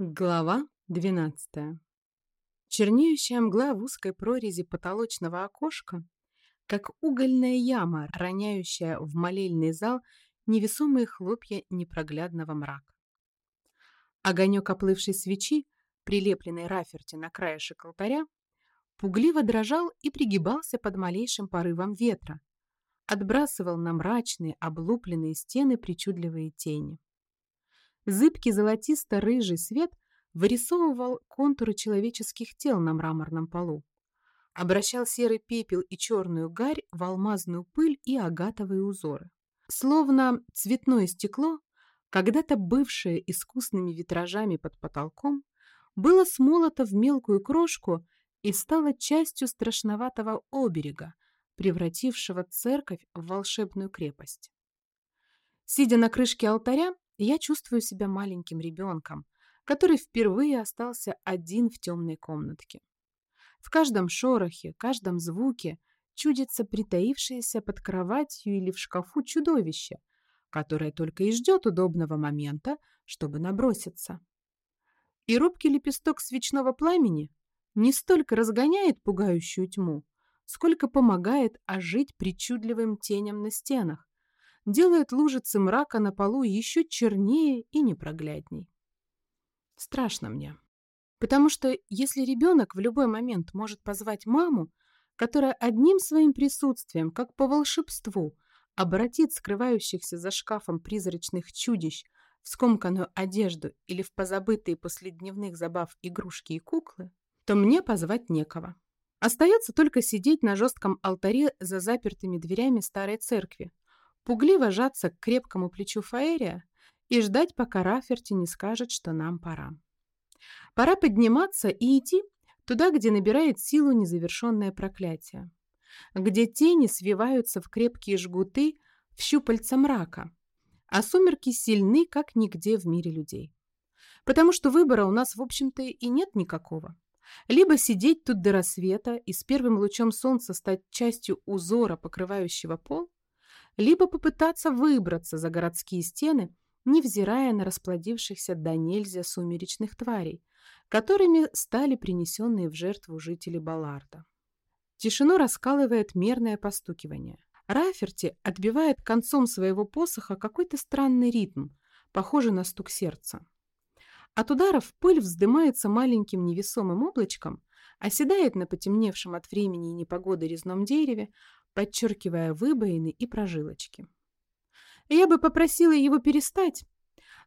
Глава 12. Чернеющая мгла в узкой прорези потолочного окошка, как угольная яма, роняющая в молельный зал невесомые хлопья непроглядного мрака. Огонек оплывшей свечи, прилепленной раферти на краешек алтаря, пугливо дрожал и пригибался под малейшим порывом ветра, отбрасывал на мрачные, облупленные стены причудливые тени. Зыбкий золотисто-рыжий свет вырисовывал контуры человеческих тел на мраморном полу. Обращал серый пепел и черную гарь в алмазную пыль и агатовые узоры. Словно цветное стекло, когда-то бывшее искусными витражами под потолком, было смолото в мелкую крошку и стало частью страшноватого оберега, превратившего церковь в волшебную крепость. Сидя на крышке алтаря, я чувствую себя маленьким ребенком, который впервые остался один в темной комнатке. В каждом шорохе, каждом звуке чудится притаившееся под кроватью или в шкафу чудовище, которое только и ждет удобного момента, чтобы наброситься. И робкий лепесток свечного пламени не столько разгоняет пугающую тьму, сколько помогает ожить причудливым теням на стенах, делает лужицы мрака на полу еще чернее и непроглядней. Страшно мне. Потому что если ребенок в любой момент может позвать маму, которая одним своим присутствием, как по волшебству, обратит скрывающихся за шкафом призрачных чудищ в скомканную одежду или в позабытые после дневных забав игрушки и куклы, то мне позвать некого. Остается только сидеть на жестком алтаре за запертыми дверями старой церкви, пугливо жаться к крепкому плечу Фаэрия и ждать, пока Раферти не скажет, что нам пора. Пора подниматься и идти туда, где набирает силу незавершенное проклятие, где тени свиваются в крепкие жгуты в щупальца мрака, а сумерки сильны, как нигде в мире людей. Потому что выбора у нас, в общем-то, и нет никакого. Либо сидеть тут до рассвета и с первым лучом солнца стать частью узора, покрывающего пол, либо попытаться выбраться за городские стены, невзирая на расплодившихся до нельзя сумеречных тварей, которыми стали принесенные в жертву жители Балларда. Тишину раскалывает мерное постукивание. Раферти отбивает концом своего посоха какой-то странный ритм, похожий на стук сердца. От ударов пыль вздымается маленьким невесомым облачком, оседает на потемневшем от времени и непогоды резном дереве, подчеркивая выбоины и прожилочки. Я бы попросила его перестать,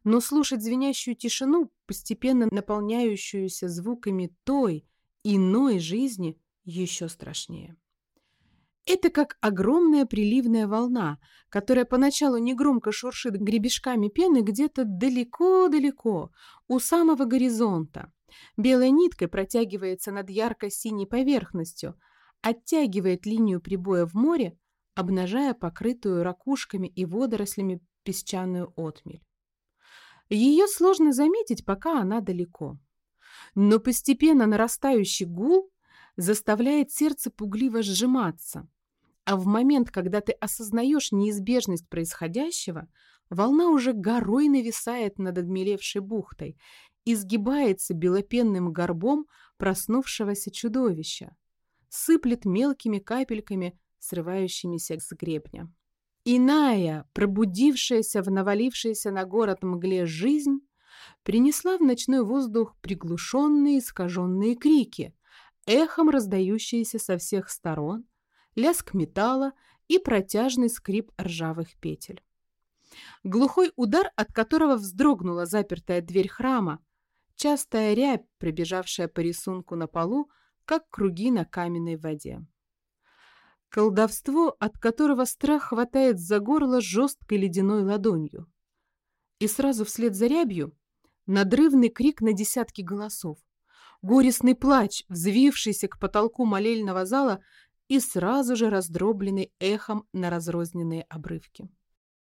но слушать звенящую тишину, постепенно наполняющуюся звуками той, иной жизни, еще страшнее. Это как огромная приливная волна, которая поначалу негромко шуршит гребешками пены где-то далеко-далеко, у самого горизонта. Белой ниткой протягивается над ярко-синей поверхностью, оттягивает линию прибоя в море, обнажая покрытую ракушками и водорослями песчаную отмель. Ее сложно заметить, пока она далеко. Но постепенно нарастающий гул заставляет сердце пугливо сжиматься, а в момент, когда ты осознаешь неизбежность происходящего, волна уже горой нависает над отмелевшей бухтой, изгибается белопенным горбом проснувшегося чудовища, сыплет мелкими капельками, срывающимися с гребня. Иная, пробудившаяся в навалившейся на город мгле жизнь, принесла в ночной воздух приглушенные искаженные крики, эхом раздающиеся со всех сторон, лязг металла и протяжный скрип ржавых петель. Глухой удар, от которого вздрогнула запертая дверь храма, частая рябь, пробежавшая по рисунку на полу, как круги на каменной воде. Колдовство, от которого страх хватает за горло жесткой ледяной ладонью. И сразу вслед за рябью надрывный крик на десятки голосов, горестный плач, взвившийся к потолку молельного зала и сразу же раздробленный эхом на разрозненные обрывки.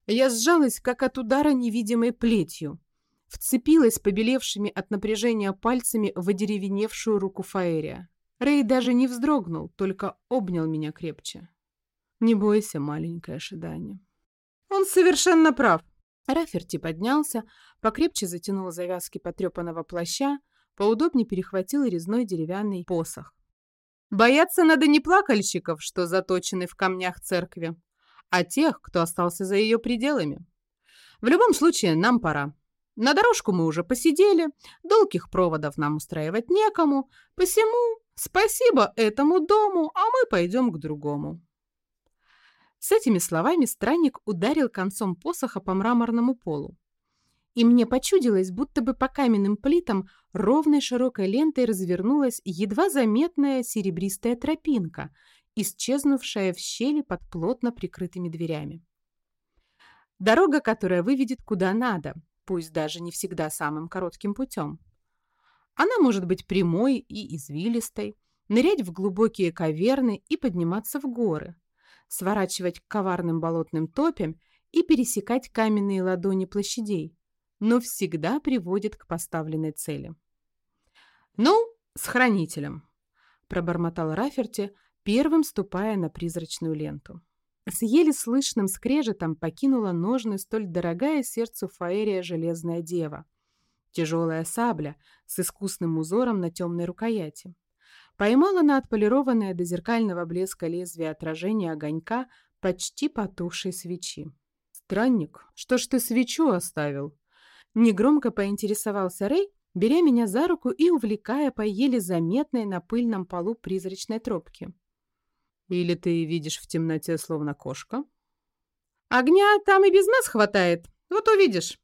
Я сжалась, как от удара невидимой плетью, вцепилась побелевшими от напряжения пальцами в одеревеневшую руку Фаэрия. Рэй даже не вздрогнул, только обнял меня крепче. Не бойся, маленькое ожидание. Он совершенно прав. Раферти поднялся, покрепче затянул завязки потрепанного плаща, поудобнее перехватил резной деревянный посох. Бояться надо не плакальщиков, что заточены в камнях церкви, а тех, кто остался за ее пределами. В любом случае, нам пора. На дорожку мы уже посидели, долгих проводов нам устраивать некому, посему спасибо этому дому, а мы пойдем к другому. С этими словами странник ударил концом посоха по мраморному полу. И мне почудилось, будто бы по каменным плитам ровной широкой лентой развернулась едва заметная серебристая тропинка, исчезнувшая в щели под плотно прикрытыми дверями. Дорога, которая выведет куда надо, пусть даже не всегда самым коротким путем. Она может быть прямой и извилистой, нырять в глубокие каверны и подниматься в горы – сворачивать к коварным болотным топям и пересекать каменные ладони площадей, но всегда приводит к поставленной цели. «Ну, с хранителем», – пробормотал Раферти, первым ступая на призрачную ленту. С еле слышным скрежетом покинула ножны столь дорогая сердцу Фаэрия Железная Дева. Тяжелая сабля с искусным узором на темной рукояти поймала на отполированное до зеркального блеска лезвие отражения огонька почти потухшей свечи. «Странник, что ж ты свечу оставил?» Негромко поинтересовался Рэй, беря меня за руку и увлекая по еле заметной на пыльном полу призрачной тропки. «Или ты видишь в темноте, словно кошка?» «Огня там и без нас хватает, вот увидишь!»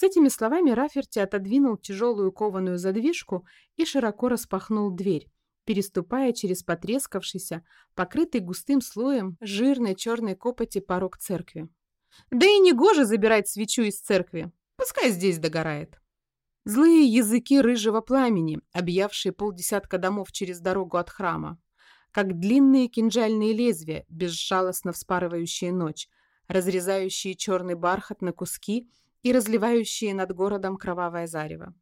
С этими словами Раферти отодвинул тяжелую кованую задвижку и широко распахнул дверь, переступая через потрескавшийся, покрытый густым слоем жирной черной копоти порог церкви. Да и не гоже забирать свечу из церкви, пускай здесь догорает. Злые языки рыжего пламени, объявшие полдесятка домов через дорогу от храма, как длинные кинжальные лезвия, безжалостно вспарывающие ночь, разрезающие черный бархат на куски и разливающие над городом кровавое зарево.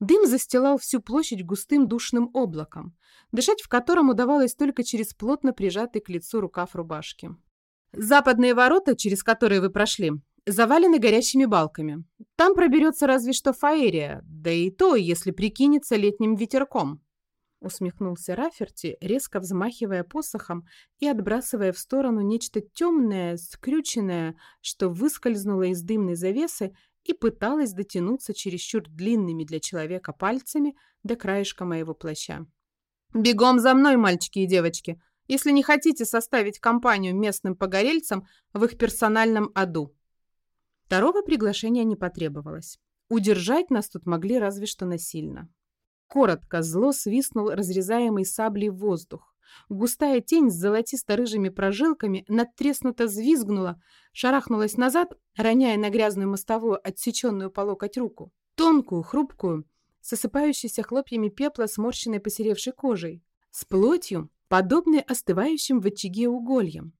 Дым застилал всю площадь густым душным облаком, дышать в котором удавалось только через плотно прижатый к лицу рукав рубашки. Западные ворота, через которые вы прошли, завалены горящими балками. Там проберется разве что фаерия, да и то, если прикинется летним ветерком. Усмехнулся Раферти, резко взмахивая посохом и отбрасывая в сторону нечто темное, скрюченное, что выскользнуло из дымной завесы и пыталась дотянуться чересчур длинными для человека пальцами до краешка моего плаща. «Бегом за мной, мальчики и девочки, если не хотите составить компанию местным погорельцам в их персональном аду». Второго приглашения не потребовалось. Удержать нас тут могли разве что насильно. Коротко зло свистнул разрезаемый саблей воздух. Густая тень с золотисто-рыжими прожилками надтреснуто взвизгнула, шарахнулась назад, роняя на грязную мостовую отсеченную по локоть руку. Тонкую, хрупкую, с осыпающейся хлопьями пепла сморщенной посеревшей кожей, с плотью, подобной остывающим в очаге угольям.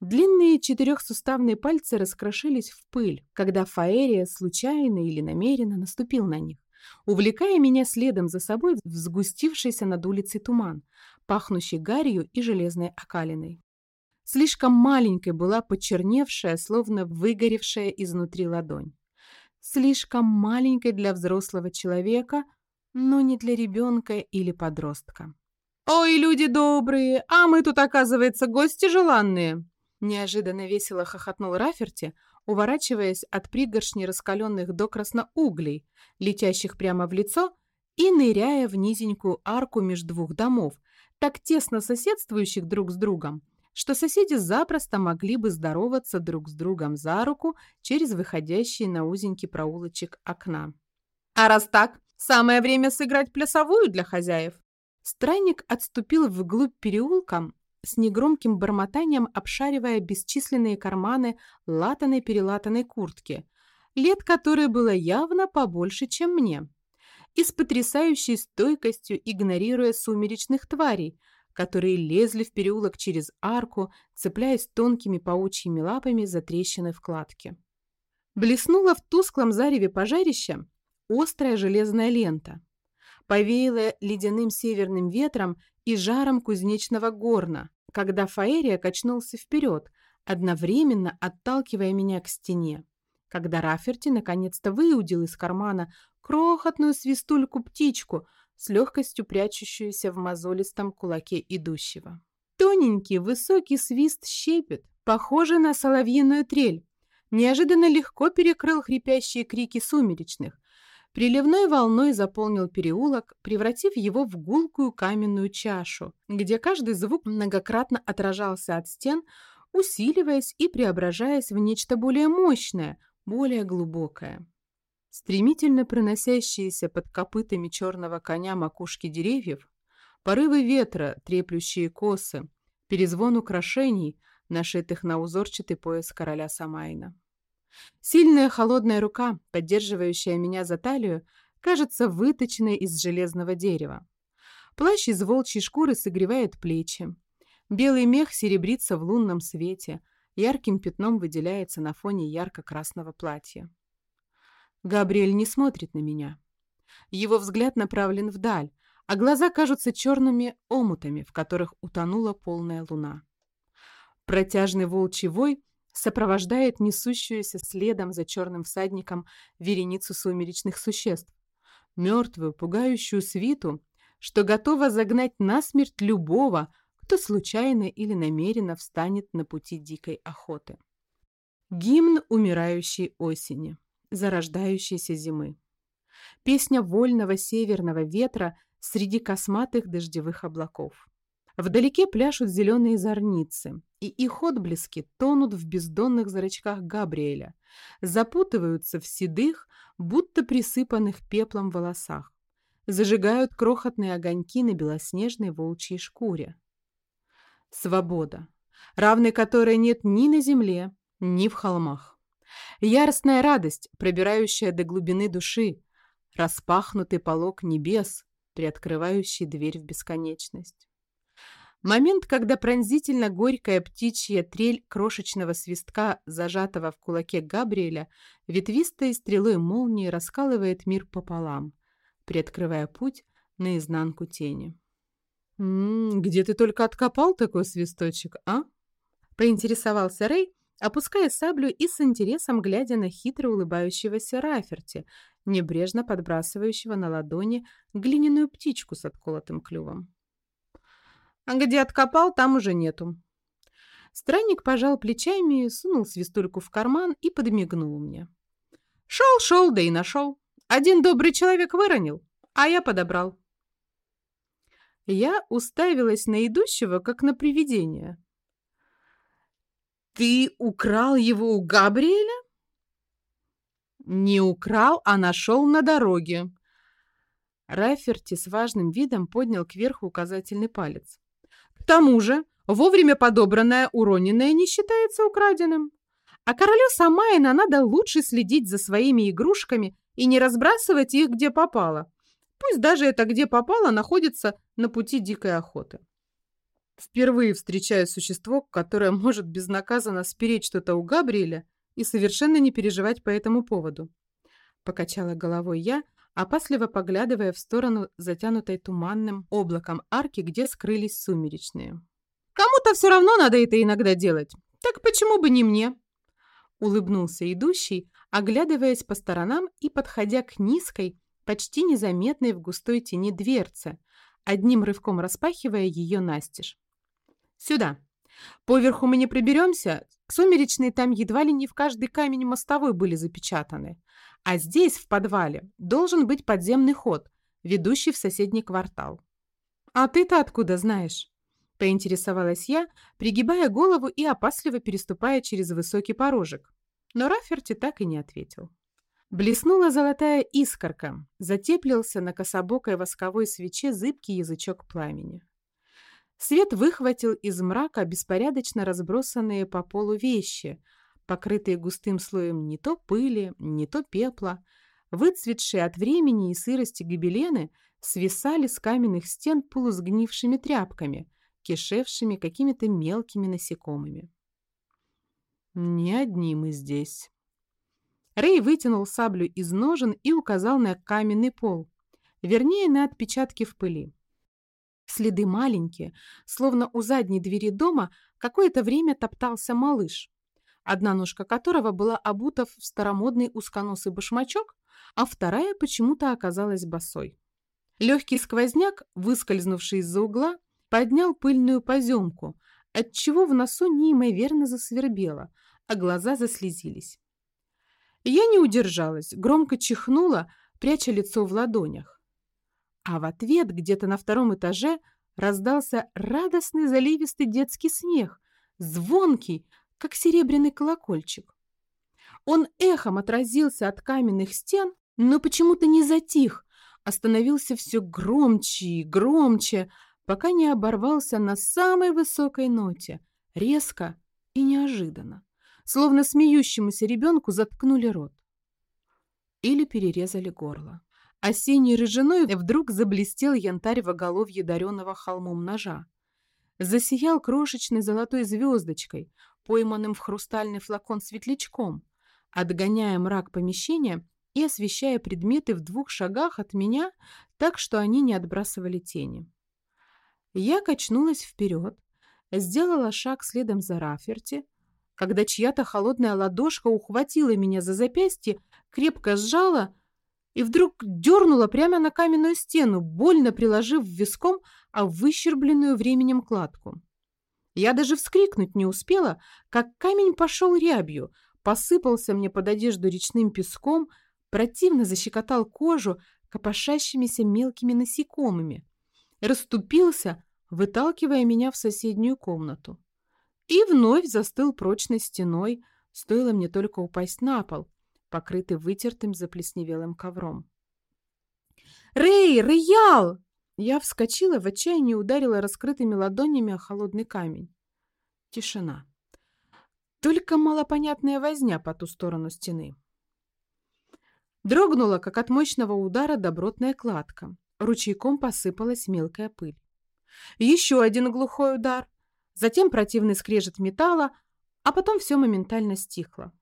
Длинные четырехсуставные пальцы раскрошились в пыль, когда Фаэрия случайно или намеренно наступил на них увлекая меня следом за собой в сгустившийся над улицей туман, пахнущий гарью и железной окалиной. Слишком маленькой была почерневшая, словно выгоревшая изнутри ладонь. Слишком маленькой для взрослого человека, но не для ребенка или подростка. «Ой, люди добрые, а мы тут, оказывается, гости желанные!» Неожиданно весело хохотнул Раферти, уворачиваясь от пригоршни раскаленных до углей, летящих прямо в лицо, и ныряя в низенькую арку между двух домов, так тесно соседствующих друг с другом, что соседи запросто могли бы здороваться друг с другом за руку через выходящий на узенький проулочек окна. «А раз так, самое время сыграть плясовую для хозяев!» Странник отступил вглубь переулка, с негромким бормотанием обшаривая бесчисленные карманы латаной-перелатанной куртки, лет которой было явно побольше, чем мне, и с потрясающей стойкостью игнорируя сумеречных тварей, которые лезли в переулок через арку, цепляясь тонкими паучьими лапами за трещины вкладки. Блеснула в тусклом зареве пожарища острая железная лента. Повеяла ледяным северным ветром и жаром кузнечного горна, когда Фаэрия качнулся вперед, одновременно отталкивая меня к стене. когда Раферти наконец-то выудил из кармана крохотную свистульку-птичку с легкостью прячущуюся в мозолистом кулаке идущего. Тоненький высокий свист щепет, похожий на соловьиную трель, неожиданно легко перекрыл хрипящие крики сумеречных, приливной волной заполнил переулок, превратив его в гулкую каменную чашу, где каждый звук многократно отражался от стен, усиливаясь и преображаясь в нечто более мощное, более глубокое. Стремительно проносящиеся под копытами черного коня макушки деревьев, порывы ветра, треплющие косы, перезвон украшений, нашитых на узорчатый пояс короля Самайна. Сильная холодная рука, поддерживающая меня за талию, кажется выточенной из железного дерева. Плащ из волчьей шкуры согревает плечи. Белый мех серебрится в лунном свете, ярким пятном выделяется на фоне ярко-красного платья. Габриэль не смотрит на меня. Его взгляд направлен вдаль, а глаза кажутся черными омутами, в которых утонула полная луна. Протяжный волчий вой сопровождает несущуюся следом за черным всадником вереницу сумеречных существ, мертвую, пугающую свиту, что готова загнать насмерть любого, кто случайно или намеренно встанет на пути дикой охоты. Гимн умирающей осени, зарождающейся зимы. Песня вольного северного ветра среди косматых дождевых облаков. Вдалеке пляшут зеленые зорницы, и их отблески тонут в бездонных зрачках Габриэля, запутываются в седых, будто присыпанных пеплом волосах, зажигают крохотные огоньки на белоснежной волчьей шкуре. Свобода, равной которой нет ни на земле, ни в холмах. Яростная радость, пробирающая до глубины души, распахнутый полог небес, приоткрывающий дверь в бесконечность. Момент, когда пронзительно горькая птичья трель крошечного свистка, зажатого в кулаке Габриэля, ветвистой стрелой молнии раскалывает мир пополам, приоткрывая путь наизнанку тени. «М -м, «Где ты только откопал такой свисточек, а?» — поинтересовался Рэй, опуская саблю и с интересом глядя на хитро улыбающегося Раферти, небрежно подбрасывающего на ладони глиняную птичку с отколотым клювом. А где откопал, там уже нету. Странник пожал плечами, сунул свистульку в карман и подмигнул мне. Шел-шел, да и нашел. Один добрый человек выронил, а я подобрал. Я уставилась на идущего, как на привидение. «Ты украл его у Габриэля?» «Не украл, а нашел на дороге». Раферти с важным видом поднял кверху указательный палец. К тому же, вовремя подобранное уроненное не считается украденным. А королю Самайна надо лучше следить за своими игрушками и не разбрасывать их где попало. Пусть даже это где попало находится на пути дикой охоты. Впервые встречаю существо, которое может безнаказанно спереть что-то у Габриэля и совершенно не переживать по этому поводу. Покачала головой я, опасливо поглядывая в сторону затянутой туманным облаком арки, где скрылись сумеречные. «Кому-то все равно надо это иногда делать. Так почему бы не мне?» Улыбнулся идущий, оглядываясь по сторонам и подходя к низкой, почти незаметной в густой тени дверце, одним рывком распахивая ее настежь. «Сюда. Поверху мы не приберемся. Сумеречные там едва ли не в каждый камень мостовой были запечатаны. А здесь, в подвале, должен быть подземный ход, ведущий в соседний квартал. «А ты-то откуда знаешь?» – поинтересовалась я, пригибая голову и опасливо переступая через высокий порожек. Но Раферти так и не ответил. Блеснула золотая искорка, затеплился на кособокой восковой свече зыбкий язычок пламени. Свет выхватил из мрака беспорядочно разбросанные по полу вещи – покрытые густым слоем не то пыли, не то пепла, выцветшие от времени и сырости гобелены свисали с каменных стен полусгнившими тряпками, кишевшими какими-то мелкими насекомыми. «Не одни мы здесь». Рэй вытянул саблю из ножен и указал на каменный пол, вернее, на отпечатки в пыли. Следы маленькие, словно у задней двери дома какое-то время топтался малыш. Одна ножка которого была обута в старомодный узконосый башмачок, а вторая почему-то оказалась босой. Легкий сквозняк, выскользнувший из-за угла, поднял пыльную поземку, отчего в носу неимоверно засвербело, а глаза заслезились. Я не удержалась, громко чихнула, пряча лицо в ладонях. А в ответ где-то на втором этаже раздался радостный заливистый детский смех, звонкий, как серебряный колокольчик. Он эхом отразился от каменных стен, но почему-то не затих, остановился все громче и громче, пока не оборвался на самой высокой ноте, резко и неожиданно, словно смеющемуся ребенку заткнули рот. Или перерезали горло. Осенней рыжиной вдруг заблестел янтарь в оголовье даренного холмом ножа. Засиял крошечной золотой звездочкой, пойманным в хрустальный флакон светлячком, отгоняя мрак помещения и освещая предметы в двух шагах от меня так, что они не отбрасывали тени. Я качнулась вперед, сделала шаг следом за Раферти, когда чья-то холодная ладошка ухватила меня за запястье, крепко сжала и вдруг дернула прямо на каменную стену, больно приложив виском о выщербленную временем кладку. Я даже вскрикнуть не успела, как камень пошел рябью, посыпался мне под одежду речным песком, противно защекотал кожу копошащимися мелкими насекомыми, расступился, выталкивая меня в соседнюю комнату. И вновь застыл прочной стеной, стоило мне только упасть на пол, покрытый вытертым заплесневелым ковром. «Рэй! Роял!» Я вскочила, в отчаянии ударила раскрытыми ладонями о холодный камень. Тишина. Только малопонятная возня по ту сторону стены. Дрогнула, как от мощного удара, добротная кладка. Ручейком посыпалась мелкая пыль. Еще один глухой удар. Затем противный скрежет металла, а потом все моментально стихло.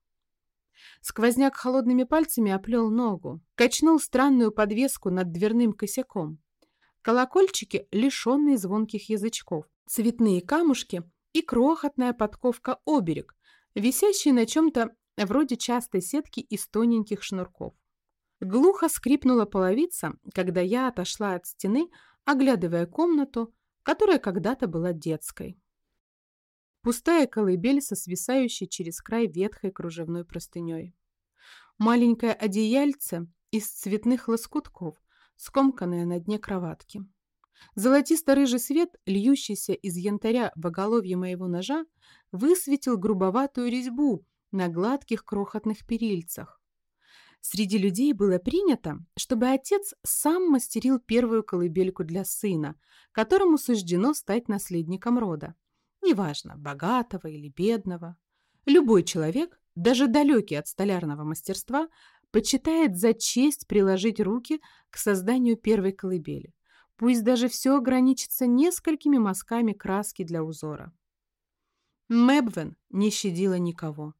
Сквозняк холодными пальцами оплел ногу, качнул странную подвеску над дверным косяком. Колокольчики, лишенные звонких язычков, цветные камушки и крохотная подковка-оберег, висящие на чем-то вроде частой сетки из тоненьких шнурков. Глухо скрипнула половица, когда я отошла от стены, оглядывая комнату, которая когда-то была детской. Пустая колыбель со свисающей через край ветхой кружевной простыней. Маленькое одеяльце из цветных лоскутков, скомканное на дне кроватки. Золотисто-рыжий свет, льющийся из янтаря в оголовье моего ножа, высветил грубоватую резьбу на гладких крохотных перильцах, Среди людей было принято, чтобы отец сам мастерил первую колыбельку для сына, которому суждено стать наследником рода. Неважно, богатого или бедного. Любой человек, даже далекий от столярного мастерства, почитает за честь приложить руки к созданию первой колыбели. Пусть даже все ограничится несколькими мазками краски для узора. Мэбвен не щадила никого.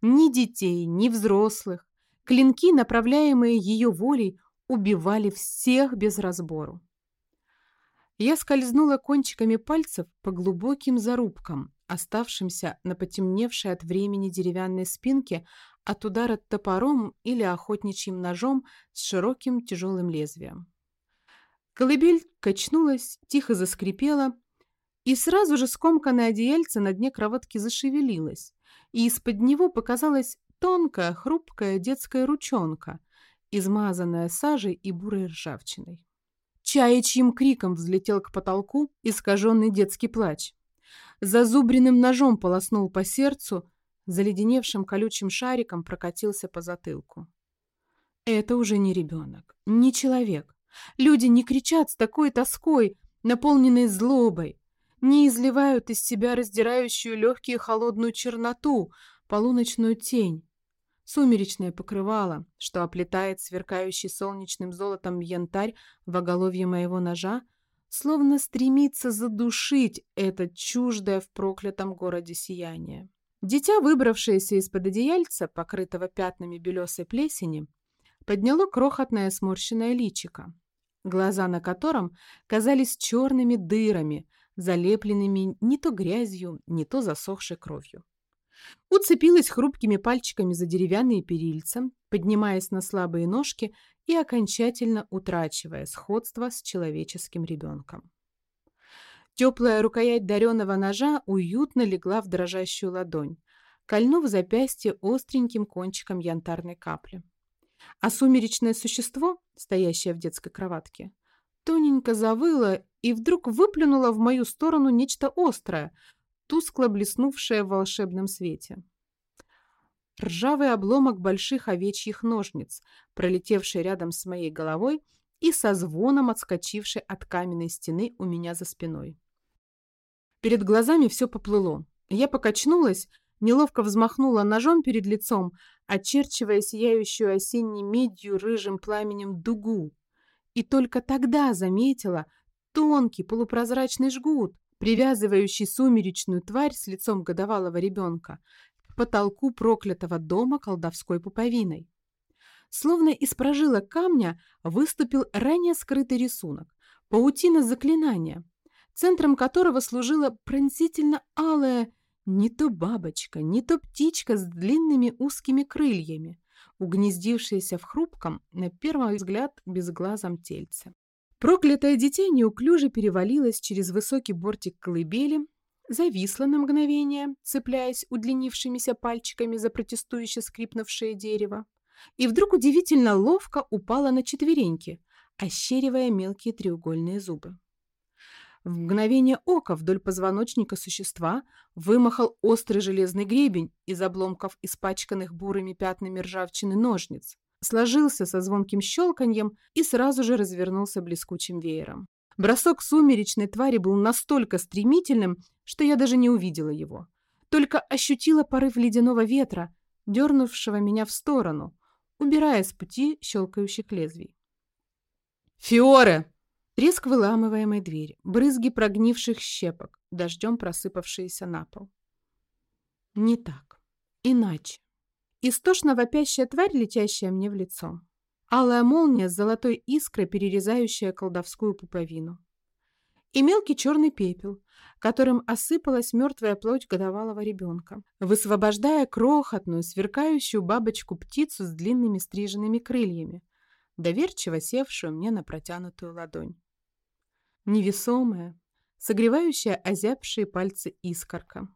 Ни детей, ни взрослых, Клинки, направляемые ее волей, убивали всех без разбору. Я скользнула кончиками пальцев по глубоким зарубкам, оставшимся на потемневшей от времени деревянной спинке от удара топором или охотничьим ножом с широким тяжелым лезвием. Колыбель качнулась, тихо заскрипела, и сразу же скомканное одеяльце на дне кроватки зашевелилось, и из-под него показалась Тонкая, хрупкая детская ручонка, измазанная сажей и бурой ржавчиной. Чаячьим криком взлетел к потолку искаженный детский плач. Зазубренным ножом полоснул по сердцу, заледеневшим колючим шариком прокатился по затылку. Это уже не ребенок, не человек. Люди не кричат с такой тоской, наполненной злобой, не изливают из себя раздирающую легкие холодную черноту, полуночную тень, Сумеречное покрывало, что оплетает сверкающий солнечным золотом янтарь в оголовье моего ножа, словно стремится задушить это чуждое в проклятом городе сияние. Дитя, выбравшееся из-под одеяльца, покрытого пятнами белесой плесени, подняло крохотное сморщенное личико, глаза на котором казались черными дырами, залепленными не то грязью, не то засохшей кровью. Уцепилась хрупкими пальчиками за деревянные перильца, поднимаясь на слабые ножки и окончательно утрачивая сходство с человеческим ребенком. Теплая рукоять дареного ножа уютно легла в дрожащую ладонь, кольнув запястье остреньким кончиком янтарной капли. А сумеречное существо, стоящее в детской кроватке, тоненько завыло и вдруг выплюнуло в мою сторону нечто острое, тускло блеснувшее в волшебном свете. Ржавый обломок больших овечьих ножниц, пролетевший рядом с моей головой и со звоном отскочивший от каменной стены у меня за спиной. Перед глазами все поплыло. Я покачнулась, неловко взмахнула ножом перед лицом, очерчивая сияющую осенней медью рыжим пламенем дугу. И только тогда заметила тонкий полупрозрачный жгут, привязывающий сумеречную тварь с лицом годовалого ребенка к потолку проклятого дома колдовской пуповиной. Словно из прожилок камня выступил ранее скрытый рисунок, паутина заклинания, центром которого служила пронзительно алая не то бабочка, не то птичка с длинными узкими крыльями, угнездившаяся в хрупком, на первый взгляд, безглазом тельце. Проклятое дитя неуклюже перевалилось через высокий бортик колыбели, зависло на мгновение, цепляясь удлинившимися пальчиками за протестующе скрипнувшее дерево, и вдруг удивительно ловко упало на четвереньки, ощеривая мелкие треугольные зубы. В мгновение ока вдоль позвоночника существа вымахал острый железный гребень из обломков испачканных бурыми пятнами ржавчины ножниц, сложился со звонким щелканьем и сразу же развернулся блескучим веером. Бросок сумеречной твари был настолько стремительным, что я даже не увидела его. Только ощутила порыв ледяного ветра, дернувшего меня в сторону, убирая с пути щелкающих лезвий. «Фиоре!» Треск выламываемой двери, брызги прогнивших щепок, дождем просыпавшиеся на пол. Не так. Иначе. Истошно вопящая тварь, летящая мне в лицо. Алая молния с золотой искрой, перерезающая колдовскую пуповину. И мелкий черный пепел, которым осыпалась мертвая плоть годовалого ребенка, высвобождая крохотную, сверкающую бабочку-птицу с длинными стриженными крыльями, доверчиво севшую мне на протянутую ладонь. Невесомая, согревающая озябшие пальцы искорка.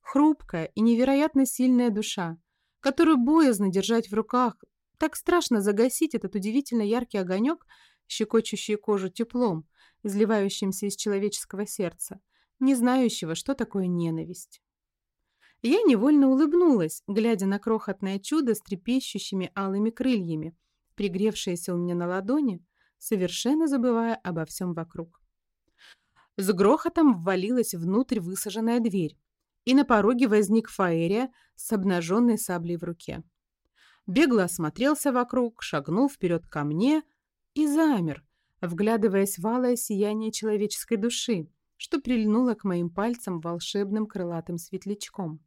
Хрупкая и невероятно сильная душа, которую боязно держать в руках. Так страшно загасить этот удивительно яркий огонек, щекочущий кожу теплом, изливающимся из человеческого сердца, не знающего, что такое ненависть. Я невольно улыбнулась, глядя на крохотное чудо с трепещущими алыми крыльями, пригревшееся у меня на ладони, совершенно забывая обо всем вокруг. С грохотом ввалилась внутрь высаженная дверь, и на пороге возник Фаэрия с обнаженной саблей в руке. Бегло осмотрелся вокруг, шагнул вперед ко мне и замер, вглядываясь в алое сияние человеческой души, что прильнуло к моим пальцам волшебным крылатым светлячком.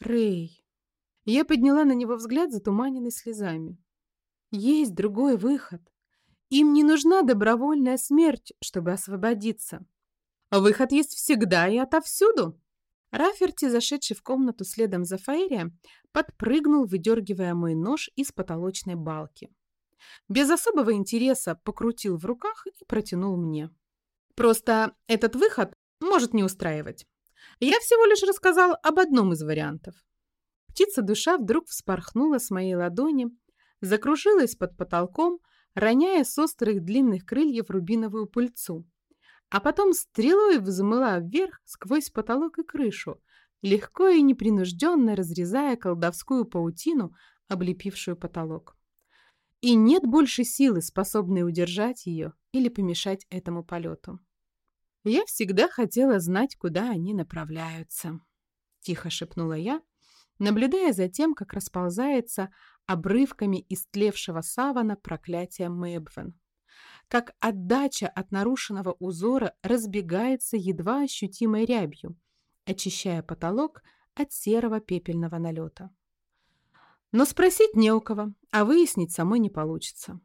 «Рэй!» Я подняла на него взгляд, затуманенный слезами. «Есть другой выход. Им не нужна добровольная смерть, чтобы освободиться. Выход есть всегда и отовсюду!» Раферти, зашедший в комнату следом за Фаэри, подпрыгнул, выдергивая мой нож из потолочной балки. Без особого интереса покрутил в руках и протянул мне. Просто этот выход может не устраивать. Я всего лишь рассказал об одном из вариантов. Птица-душа вдруг вспорхнула с моей ладони, закружилась под потолком, роняя с острых длинных крыльев рубиновую пыльцу а потом стрелой взмыла вверх сквозь потолок и крышу, легко и непринужденно разрезая колдовскую паутину, облепившую потолок. И нет больше силы, способной удержать ее или помешать этому полету. «Я всегда хотела знать, куда они направляются», — тихо шепнула я, наблюдая за тем, как расползается обрывками истлевшего савана проклятие Мэбвен как отдача от нарушенного узора разбегается едва ощутимой рябью, очищая потолок от серого пепельного налета. Но спросить не у кого, а выяснить самой не получится.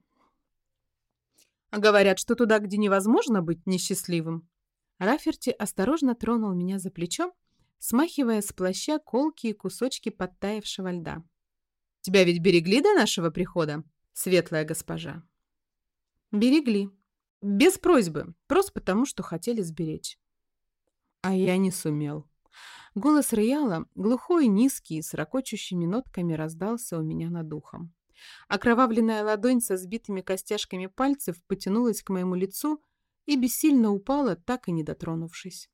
Говорят, что туда, где невозможно быть несчастливым. Раферти осторожно тронул меня за плечо, смахивая с плаща колкие кусочки подтаявшего льда. «Тебя ведь берегли до нашего прихода, светлая госпожа?» «Берегли. Без просьбы, просто потому, что хотели сберечь». А я не сумел. Голос Рояла, глухой, низкий, с ракочущими нотками, раздался у меня над ухом. Окровавленная ладонь со сбитыми костяшками пальцев потянулась к моему лицу и бессильно упала, так и не дотронувшись.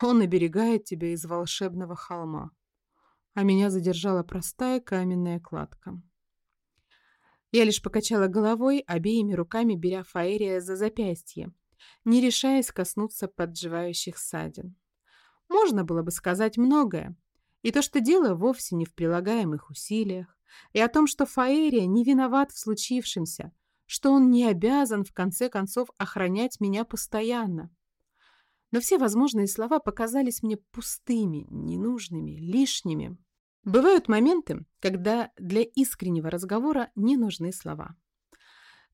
Он оберегает тебя из волшебного холма. А меня задержала простая каменная кладка. Я лишь покачала головой, обеими руками беря Фаэрия за запястье, не решаясь коснуться подживающих ссадин. Можно было бы сказать многое, и то, что дело вовсе не в прилагаемых усилиях, и о том, что Фаэрия не виноват в случившемся, что он не обязан, в конце концов, охранять меня постоянно. Но все возможные слова показались мне пустыми, ненужными, лишними. Бывают моменты, когда для искреннего разговора не нужны слова.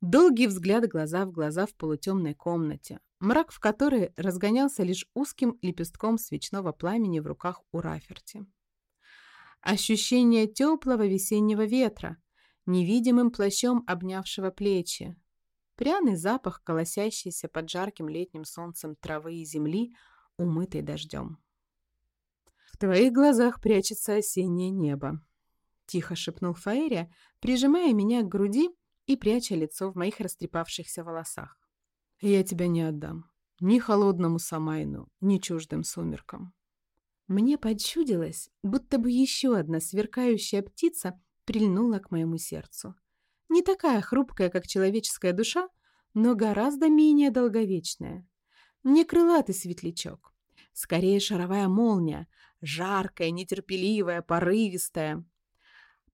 Долгий взгляд глаза в глаза в полутемной комнате, мрак в которой разгонялся лишь узким лепестком свечного пламени в руках у Раферти. Ощущение теплого весеннего ветра, невидимым плащом обнявшего плечи. Пряный запах, колосящийся под жарким летним солнцем травы и земли, умытой дождем. «В твоих глазах прячется осеннее небо», — тихо шепнул Фаэрия, прижимая меня к груди и пряча лицо в моих растрепавшихся волосах. «Я тебя не отдам. Ни холодному Самайну, ни чуждым сумеркам». Мне почудилось, будто бы еще одна сверкающая птица прильнула к моему сердцу. Не такая хрупкая, как человеческая душа, но гораздо менее долговечная. Не крылатый светлячок. Скорее шаровая молния, жаркая, нетерпеливая, порывистая.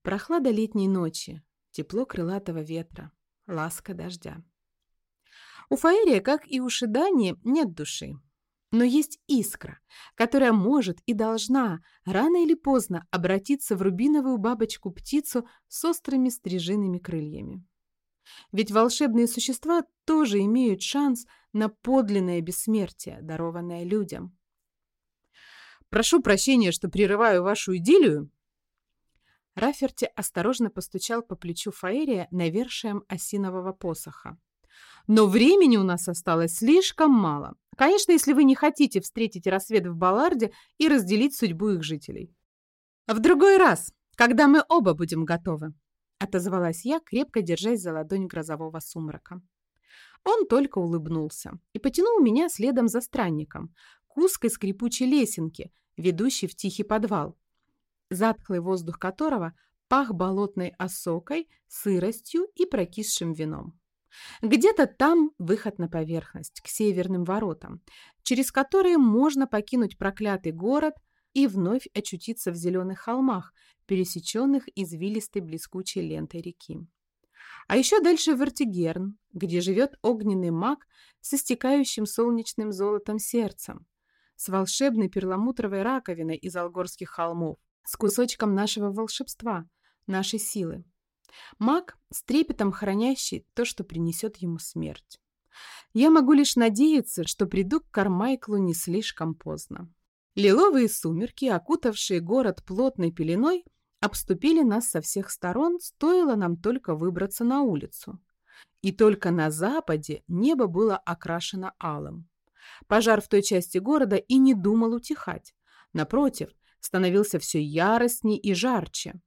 Прохлада летней ночи, тепло крылатого ветра, ласка дождя. У Фаэрия, как и у Шидани, нет души. Но есть искра, которая может и должна рано или поздно обратиться в рубиновую бабочку-птицу с острыми стрижиными крыльями. Ведь волшебные существа тоже имеют шанс на подлинное бессмертие, дарованное людям. «Прошу прощения, что прерываю вашу идиллию», Раферти осторожно постучал по плечу Фаэрия навершием осинового посоха. «Но времени у нас осталось слишком мало. Конечно, если вы не хотите встретить рассвет в Балларде и разделить судьбу их жителей. В другой раз, когда мы оба будем готовы, отозвалась я, крепко держась за ладонь грозового сумрака. Он только улыбнулся и потянул меня следом за странником к узкой скрипучей лесенке, ведущей в тихий подвал, затхлый воздух которого пах болотной осокой, сыростью и прокисшим вином. Где-то там выход на поверхность, к северным воротам, через которые можно покинуть проклятый город и вновь очутиться в зеленых холмах, пересеченных извилистой блескучей лентой реки. А еще дальше Вертигерн, где живет огненный маг с истекающим солнечным золотом сердцем, с волшебной перламутровой раковиной из Алгорских холмов, с кусочком нашего волшебства, нашей силы. Маг с трепетом хранящий то, что принесет ему смерть. Я могу лишь надеяться, что приду к Кармайклу не слишком поздно. Лиловые сумерки, окутавшие город плотной пеленой, обступили нас со всех сторон, стоило нам только выбраться на улицу. И только на западе небо было окрашено алым. Пожар в той части города и не думал утихать. Напротив, становился все яростней и жарче.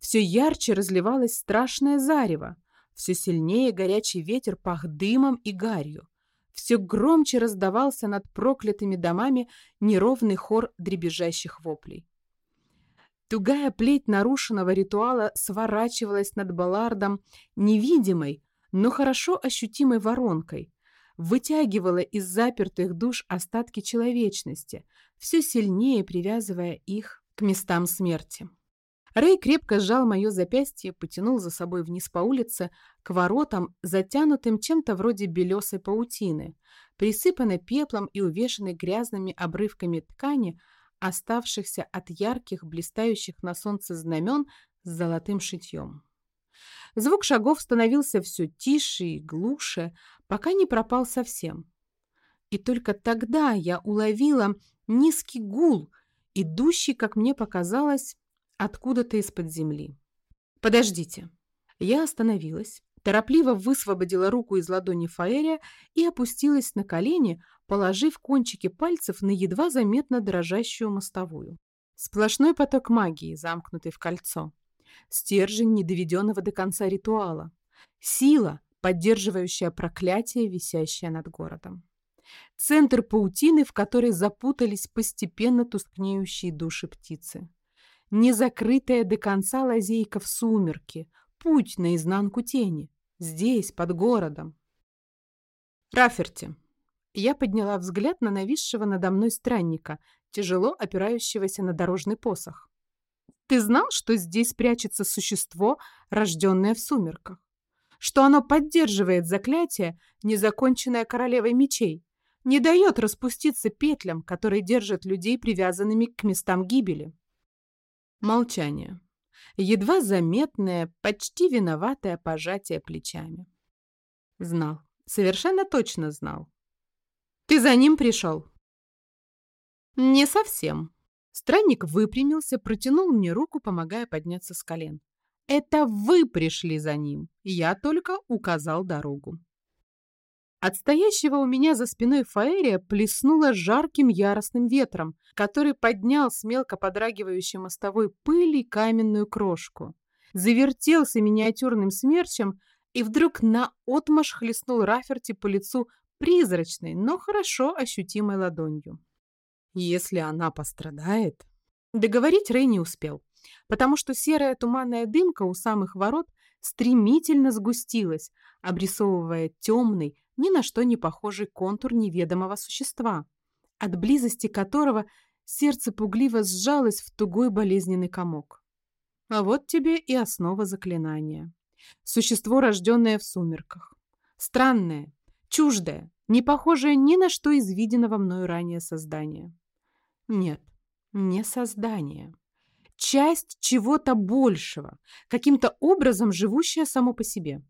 Все ярче разливалось страшное зарево, все сильнее горячий ветер пах дымом и гарью. Все громче раздавался над проклятыми домами неровный хор дребезжащих воплей. Тугая плеть нарушенного ритуала сворачивалась над Баллардом невидимой, но хорошо ощутимой воронкой, вытягивала из запертых душ остатки человечности, все сильнее привязывая их к местам смерти. Рэй крепко сжал мое запястье, потянул за собой вниз по улице, к воротам, затянутым чем-то вроде белесой паутины, присыпанной пеплом и увешанной грязными обрывками ткани, оставшихся от ярких, блистающих на солнце знамен с золотым шитьем. Звук шагов становился все тише и глуше, пока не пропал совсем. И только тогда я уловила низкий гул, идущий, как мне показалось, откуда-то из-под земли. «Подождите». Я остановилась, торопливо высвободила руку из ладони Фаэрия и опустилась на колени, положив кончики пальцев на едва заметно дрожащую мостовую. Сплошной поток магии, замкнутый в кольцо. Стержень недоведенного до конца ритуала. Сила, поддерживающая проклятие, висящее над городом. Центр паутины, в которой запутались постепенно тускнеющие души птицы. Незакрытая до конца лазейка в сумерки, путь наизнанку тени. Здесь, под городом. Раферти. Я подняла взгляд на нависшего надо мной странника, тяжело опирающегося на дорожный посох. Ты знал, что здесь прячется существо, рожденное в сумерках? Что оно поддерживает заклятие, незаконченное королевой мечей, не дает распуститься петлям, которые держат людей привязанными к местам гибели? Молчание едва заметное, почти виноватое пожатие плечами. Знал, совершенно точно знал. «Ты за ним пришел?» «Не совсем». Странник выпрямился, протянул мне руку, помогая подняться с колен. «Это вы пришли за ним, я только указал дорогу». От стоящего у меня за спиной Фаэрия плеснуло жарким яростным ветром, который поднял с мелко подрагивающей мостовой пыли каменную крошку. Завертелся миниатюрным смерчем и вдруг наотмашь хлестнул Раферти по лицу призрачной, но хорошо ощутимой ладонью. Если она пострадает... Договорить Рэй не успел, потому что серая туманная дымка у самых ворот стремительно сгустилась, обрисовывая темный, ни на что не похожий контур неведомого существа, от близости которого сердце пугливо сжалось в тугой болезненный комок. А вот тебе и основа заклинания. Существо, рожденное в сумерках. Странное, чуждое, не похожее ни на что из виденного мною ранее создания. Нет, не создание. Часть чего-то большего, каким-то образом живущая само по себе.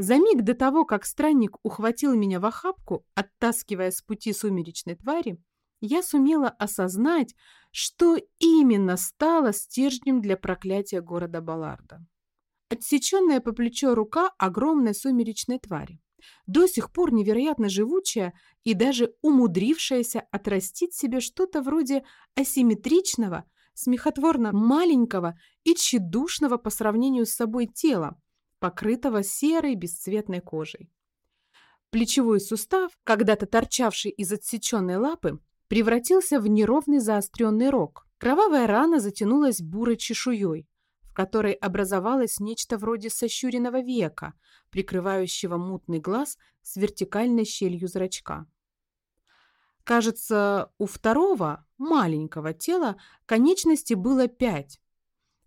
За миг до того, как странник ухватил меня в охапку, оттаскивая с пути сумеречной твари, я сумела осознать, что именно стало стержнем для проклятия города Балларда. Отсеченная по плечо рука огромной сумеречной твари, до сих пор невероятно живучая и даже умудрившаяся отрастить себе что-то вроде асимметричного, смехотворно маленького и тщедушного по сравнению с собой тела, покрытого серой бесцветной кожей. Плечевой сустав, когда-то торчавший из отсеченной лапы, превратился в неровный заостренный рог. Кровавая рана затянулась бурой чешуей, в которой образовалось нечто вроде сощуренного века, прикрывающего мутный глаз с вертикальной щелью зрачка. Кажется, у второго, маленького тела, конечности было пять,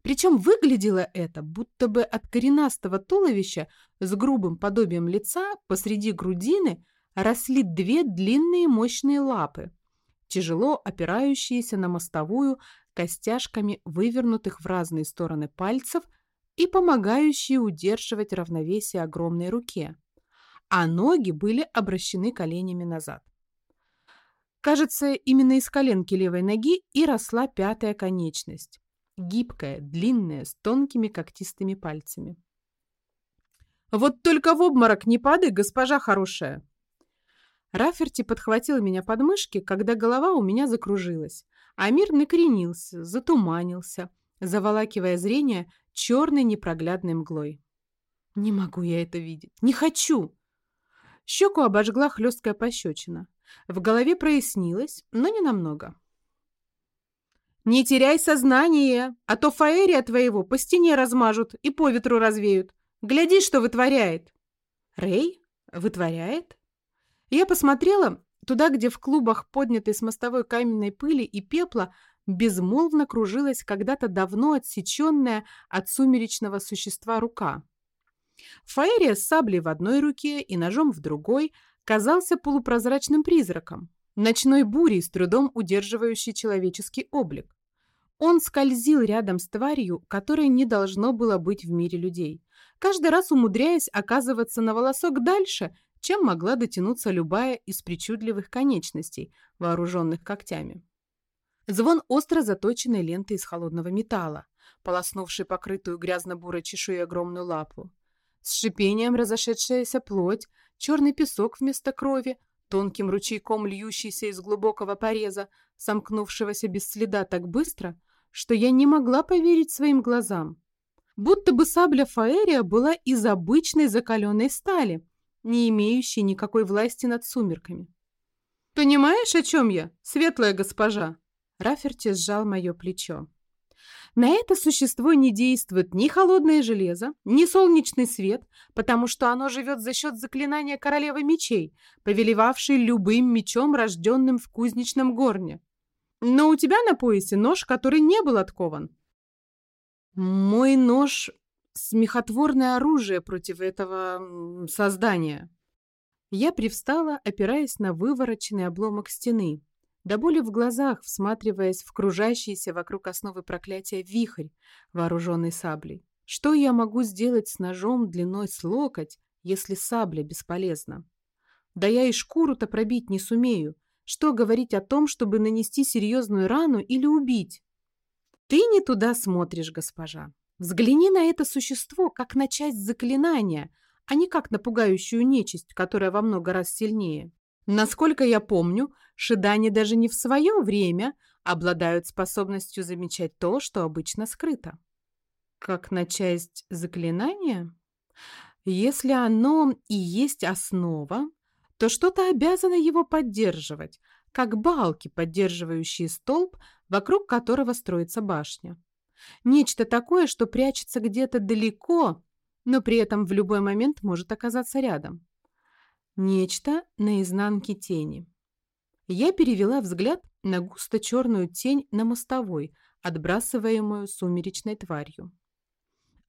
причем выглядело это, будто бы от коренастого туловища с грубым подобием лица посреди грудины росли две длинные мощные лапы, тяжело опирающиеся на мостовую костяшками вывернутых в разные стороны пальцев и помогающие удерживать равновесие огромной руке, а ноги были обращены коленями назад. Кажется, именно из коленки левой ноги и росла пятая конечность гибкая, длинная, с тонкими когтистыми пальцами. «Вот только в обморок не падай, госпожа хорошая!» Раферти подхватил меня под мышки, когда голова у меня закружилась, а мир накренился, затуманился, заволакивая зрение черной непроглядной мглой. «Не могу я это видеть! Не хочу!» Щеку обожгла хлесткая пощечина. В голове прояснилось, но не намного. «Не теряй сознание, а то фаэрия твоего по стене размажут и по ветру развеют. Гляди, что вытворяет!» «Рэй? Вытворяет?» Я посмотрела туда, где в клубах, поднятой с мостовой каменной пыли и пепла, безмолвно кружилась когда-то давно отсеченная от сумеречного существа рука. Фаэрия с саблей в одной руке и ножом в другой казался полупрозрачным призраком, ночной бурей, с трудом удерживающей человеческий облик. Он скользил рядом с тварью, которой не должно было быть в мире людей, каждый раз умудряясь оказываться на волосок дальше, чем могла дотянуться любая из причудливых конечностей, вооруженных когтями. Звон остро заточенной ленты из холодного металла, полоснувший покрытую грязно-бурой чешуей огромную лапу. С шипением разошедшаяся плоть, черный песок вместо крови, тонким ручейком льющийся из глубокого пореза, сомкнувшегося без следа так быстро, что я не могла поверить своим глазам. Будто бы сабля Фаэрия была из обычной закаленной стали, не имеющей никакой власти над сумерками. «Понимаешь, о чем я, светлая госпожа?» Раферти сжал мое плечо. На это существо не действует ни холодное железо, ни солнечный свет, потому что оно живет за счет заклинания королевы мечей, повелевавшей любым мечом, рожденным в кузнечном горне. Но у тебя на поясе нож, который не был откован. Мой нож — смехотворное оружие против этого создания. Я привстала, опираясь на вывороченный обломок стены до боли в глазах, всматриваясь в кружащийся вокруг основы проклятия вихрь, вооруженный саблей. Что я могу сделать с ножом длиной с локоть, если сабля бесполезна? Да я и шкуру-то пробить не сумею. Что говорить о том, чтобы нанести серьезную рану или убить? Ты не туда смотришь, госпожа. Взгляни на это существо, как на часть заклинания, а не как на пугающую нечисть, которая во много раз сильнее. Насколько я помню, шидани даже не в свое время обладают способностью замечать то, что обычно скрыто. Как на часть заклинания? Если оно и есть основа, то что-то обязано его поддерживать, как балки, поддерживающие столб, вокруг которого строится башня. Нечто такое, что прячется где-то далеко, но при этом в любой момент может оказаться рядом. Нечто на изнанке тени. Я перевела взгляд на густо-черную тень на мостовой, отбрасываемую сумеречной тварью.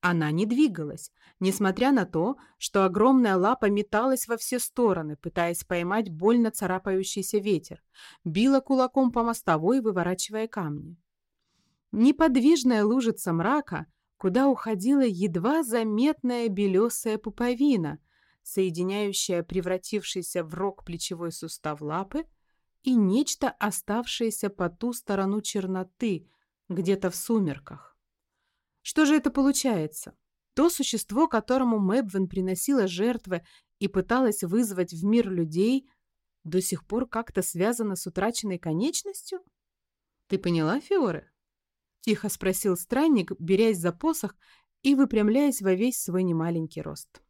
Она не двигалась, несмотря на то, что огромная лапа металась во все стороны, пытаясь поймать больно царапающийся ветер, била кулаком по мостовой, выворачивая камни. Неподвижная лужица мрака, куда уходила едва заметная белесая пуповина, соединяющая превратившийся в рог плечевой сустав лапы и нечто, оставшееся по ту сторону черноты, где-то в сумерках. Что же это получается? То существо, которому Мэбвен приносила жертвы и пыталась вызвать в мир людей, до сих пор как-то связано с утраченной конечностью? Ты поняла, Фиоре? Тихо спросил странник, берясь за посох и выпрямляясь во весь свой немаленький рост.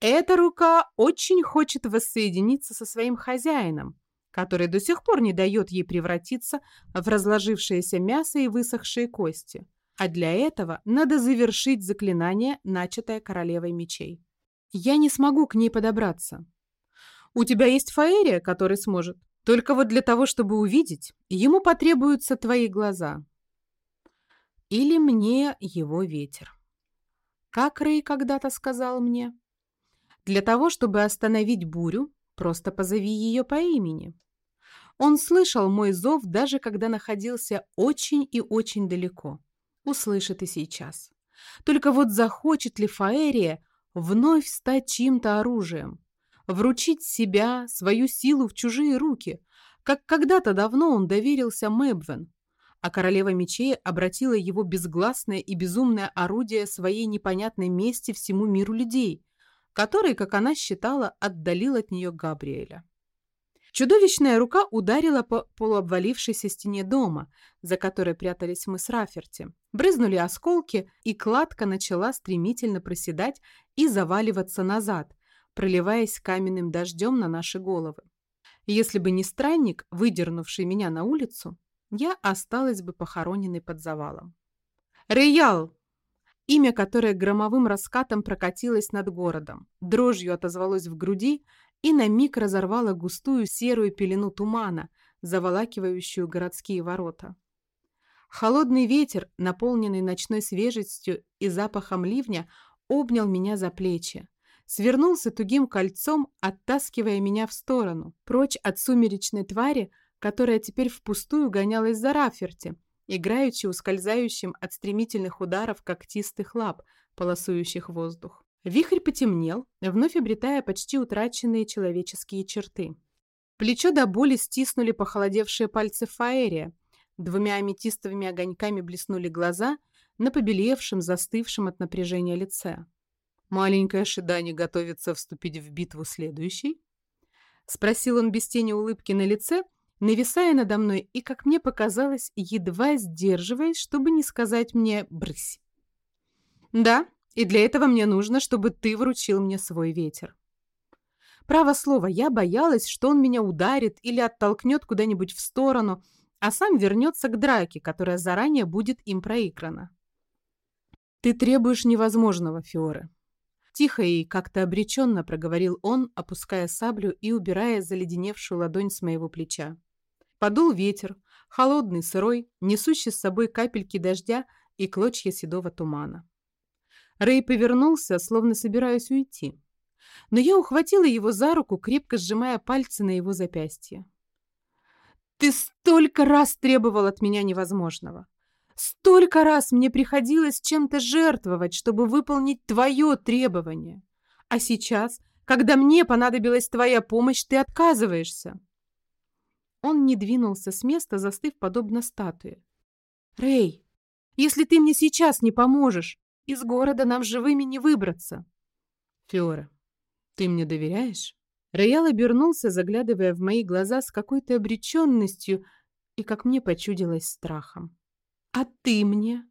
Эта рука очень хочет воссоединиться со своим хозяином, который до сих пор не дает ей превратиться в разложившееся мясо и высохшие кости. А для этого надо завершить заклинание, начатое королевой мечей. Я не смогу к ней подобраться. У тебя есть Фаэрия, который сможет. Только вот для того, чтобы увидеть, ему потребуются твои глаза. Или мне его ветер. Как Рэй когда-то сказал мне, для того, чтобы остановить бурю, просто позови ее по имени. Он слышал мой зов, даже когда находился очень и очень далеко. Услышит и сейчас. Только вот захочет ли Фаэрия вновь стать чьим-то оружием? Вручить себя, свою силу в чужие руки, как когда-то давно он доверился Мэбвен, а королева мечей обратила его безгласное и безумное орудие своей непонятной мести всему миру людей, который, как она считала, отдалил от нее Габриэля. Чудовищная рука ударила по полуобвалившейся стене дома, за которой прятались мы с Раферти. Брызнули осколки, и кладка начала стремительно проседать и заваливаться назад, проливаясь каменным дождем на наши головы. Если бы не странник, выдернувший меня на улицу, я осталась бы похороненной под завалом. «Реял!» Имя, которое громовым раскатом прокатилось над городом, дрожью отозвалось в груди и на миг разорвало густую серую пелену тумана, заволакивающую городские ворота. Холодный ветер, наполненный ночной свежестью и запахом ливня, обнял меня за плечи, свернулся тугим кольцом, оттаскивая меня в сторону, прочь от сумеречной твари, которая теперь впустую гонялась за Раферти, играючи ускользающим от стремительных ударов когтистых лап, полосующих воздух. Вихрь потемнел, вновь обретая почти утраченные человеческие черты. Плечо до боли стиснули похолодевшие пальцы Фаэрия, Двумя аметистовыми огоньками блеснули глаза на побелевшем, застывшем от напряжения лице. «Маленькая Шидани готовится вступить в битву следующей?» Спросил он без тени улыбки на лице, нависая надо мной и, как мне показалось, едва сдерживаясь, чтобы не сказать мне «брысь». «Да, и для этого мне нужно, чтобы ты вручил мне свой ветер». Право слово, я боялась, что он меня ударит или оттолкнет куда-нибудь в сторону, а сам вернется к драке, которая заранее будет им проиграна. «Ты требуешь невозможного, Фиоре», Тихо и как-то обреченно проговорил он, опуская саблю и убирая заледеневшую ладонь с моего плеча. Подул ветер, холодный, сырой, несущий с собой капельки дождя и клочья седого тумана. Рэй повернулся, словно собираясь уйти. Но я ухватила его за руку, крепко сжимая пальцы на его запястье. «Ты столько раз требовал от меня невозможного! Столько раз мне приходилось чем-то жертвовать, чтобы выполнить твое требование. А сейчас, когда мне понадобилась твоя помощь, ты отказываешься. Он не двинулся с места, застыв подобно статуе. Рэй, если ты мне сейчас не поможешь, из города нам живыми не выбраться. Фиора, ты мне доверяешь? Роял обернулся, заглядывая в мои глаза с какой-то обреченностью и, как мне почудилось, страхом. А ты мне?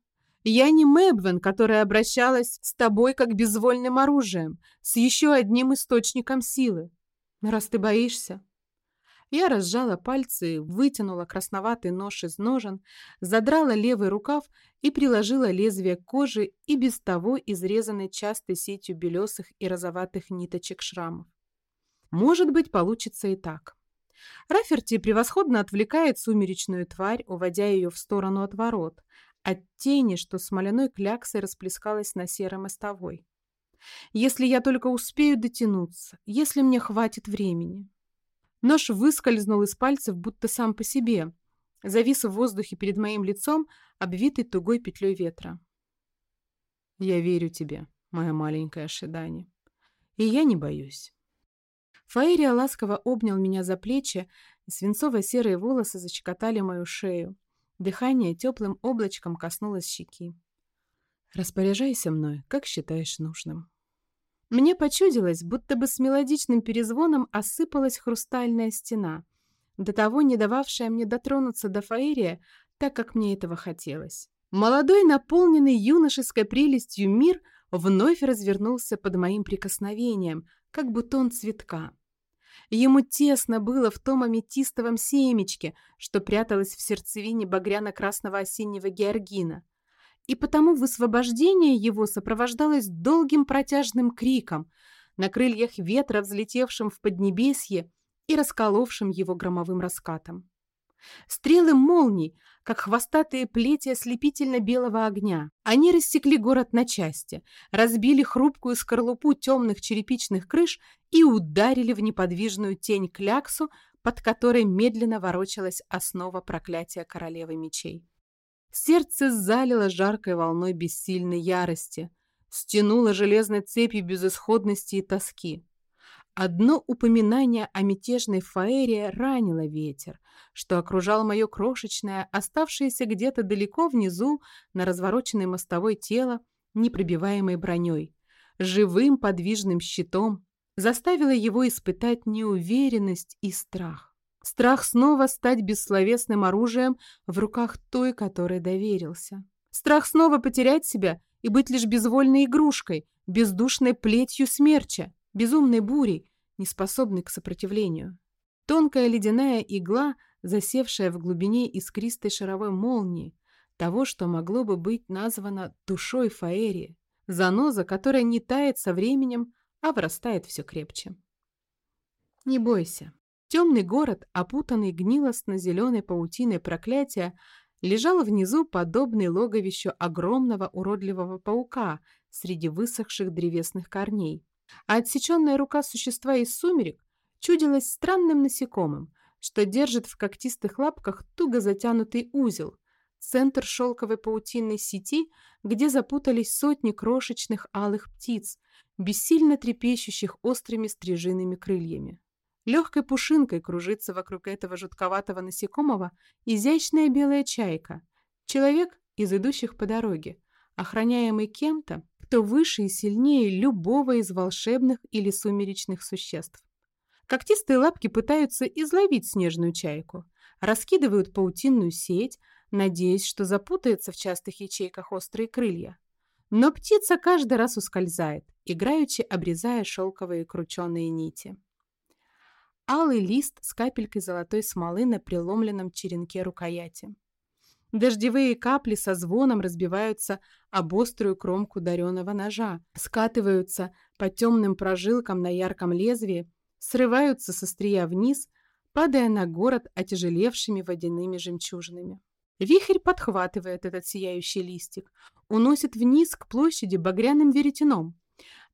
Я не Мэбвен, которая обращалась с тобой как безвольным оружием, с еще одним источником силы. Раз ты боишься... Я разжала пальцы, вытянула красноватый нож из ножен, задрала левый рукав и приложила лезвие к коже и без того изрезанной частой сетью белесых и розоватых ниточек шрамов. Может быть, получится и так. Раферти превосходно отвлекает сумеречную тварь, уводя ее в сторону от ворот, от тени, что смоляной кляксой расплескалась на серой мостовой. Если я только успею дотянуться, если мне хватит времени. Нож выскользнул из пальцев, будто сам по себе, завис в воздухе перед моим лицом, обвитый тугой петлей ветра. «Я верю тебе, моя маленькая Шидани, и я не боюсь». Фаэрия ласково обнял меня за плечи, свинцово-серые волосы зачекотали мою шею. Дыхание теплым облачком коснулось щеки. «Распоряжайся мной, как считаешь нужным». Мне почудилось, будто бы с мелодичным перезвоном осыпалась хрустальная стена, до того не дававшая мне дотронуться до Фаэрия, так как мне этого хотелось. Молодой, наполненный юношеской прелестью мир вновь развернулся под моим прикосновением, как бутон цветка. Ему тесно было в том аметистовом семечке, что пряталось в сердцевине багряно-красного осеннего георгина. И потому высвобождение его сопровождалось долгим протяжным криком, на крыльях ветра, взлетевшим в поднебесье и расколовшим его громовым раскатом. Стрелы молний, как хвостатые плети ослепительно-белого огня. Они рассекли город на части, разбили хрупкую скорлупу темных черепичных крыш и ударили в неподвижную тень кляксу, под которой медленно ворочалась основа проклятия королевы мечей. Сердце залило жаркой волной бессильной ярости, стянуло железной цепью безысходности и тоски. Одно упоминание о мятежной Фаэре ранило ветер, что окружал мое крошечное, оставшееся где-то далеко внизу на развороченной мостовой тело, непробиваемой броней, живым подвижным щитом, заставило его испытать неуверенность и страх. Страх снова стать бессловесным оружием в руках той, которой доверился. Страх снова потерять себя и быть лишь безвольной игрушкой, бездушной плетью смерча безумной бурей, неспособной к сопротивлению. Тонкая ледяная игла, засевшая в глубине искристой шаровой молнии, того, что могло бы быть названо душой Фаэри, заноза, которая не тает со временем, а вырастает все крепче. Не бойся. Темный город, опутанный гнилостно-зеленой паутиной проклятия, лежал внизу, подобный логовищу огромного уродливого паука среди высохших древесных корней, а отсеченная рука существа из сумерек чудилась странным насекомым, что держит в когтистых лапках туго затянутый узел, центр шелковой паутинной сети, где запутались сотни крошечных алых птиц, бессильно трепещущих острыми стрижиными крыльями. Легкой пушинкой кружится вокруг этого жутковатого насекомого изящная белая чайка, человек из идущих по дороге, охраняемый кем-то, кто выше и сильнее любого из волшебных или сумеречных существ. Когтистые лапки пытаются изловить снежную чайку, раскидывают паутинную сеть, надеясь, что запутается в частых ячейках острые крылья. Но птица каждый раз ускользает, играючи обрезая шелковые крученые нити. Алый лист с капелькой золотой смолы на преломленном черенке рукояти. Дождевые капли со звоном разбиваются об острую кромку дареного ножа, скатываются по темным прожилкам на ярком лезвии, срываются со стрия вниз, падая на город отяжелевшими водяными жемчужинами. Вихрь подхватывает этот сияющий листик, уносит вниз к площади багряным веретеном,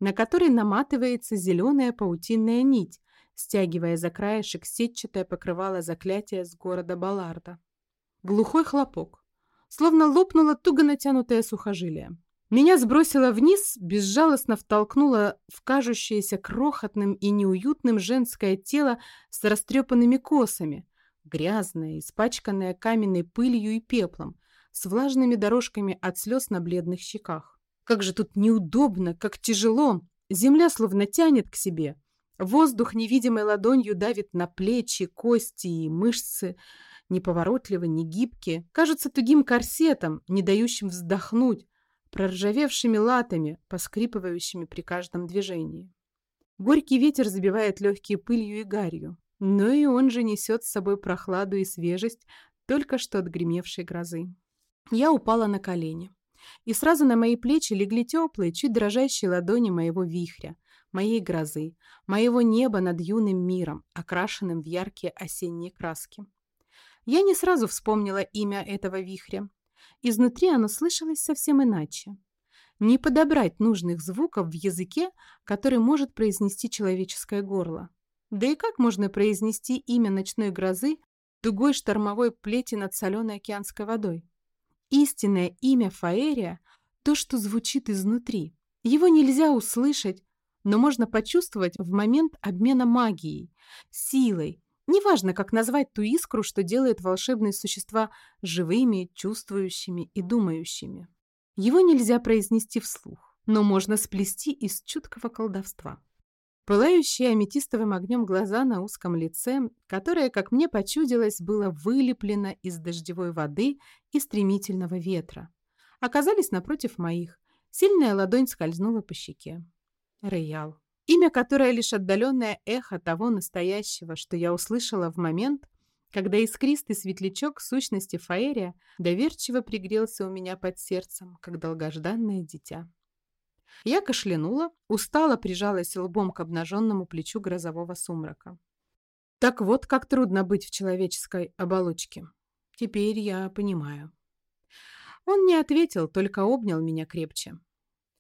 на который наматывается зеленая паутинная нить, стягивая за краешек сетчатое покрывало заклятия с города Балларда. Глухой хлопок. Словно лопнуло туго натянутое сухожилие. Меня сбросило вниз, безжалостно втолкнуло в кажущееся крохотным и неуютным женское тело с растрепанными косами, грязное, испачканное каменной пылью и пеплом, с влажными дорожками от слез на бледных щеках. Как же тут неудобно, как тяжело! Земля словно тянет к себе. Воздух невидимой ладонью давит на плечи, кости и мышцы – неповоротливы, не гибкие, кажутся тугим корсетом, не дающим вздохнуть, проржавевшими латами, поскрипывающими при каждом движении. Горький ветер забивает легкие пылью и гарью, но и он же несет с собой прохладу и свежесть только что отгремевшей грозы. Я упала на колени, и сразу на мои плечи легли теплые, чуть дрожащие ладони моего вихря, моей грозы, моего неба над юным миром, окрашенным в яркие осенние краски. Я не сразу вспомнила имя этого вихря. Изнутри оно слышалось совсем иначе. Не подобрать нужных звуков в языке, который может произнести человеческое горло. Да и как можно произнести имя ночной грозы тугой штормовой плети над соленой океанской водой? Истинное имя Фаэрия – то, что звучит изнутри. Его нельзя услышать, но можно почувствовать в момент обмена магией, силой, Неважно, как назвать ту искру, что делает волшебные существа живыми, чувствующими и думающими. Его нельзя произнести вслух, но можно сплести из чуткого колдовства. Пылающие аметистовым огнем глаза на узком лице, которое, как мне почудилось, было вылеплено из дождевой воды и стремительного ветра, оказались напротив моих. Сильная ладонь скользнула по щеке. Роял. Имя, которое лишь отдаленное эхо того настоящего, что я услышала в момент, когда искристый светлячок сущности Фаэрия доверчиво пригрелся у меня под сердцем, как долгожданное дитя. Я кашлянула, устало прижалась лбом к обнаженному плечу грозового сумрака. Так вот, как трудно быть в человеческой оболочке. Теперь я понимаю. Он не ответил, только обнял меня крепче.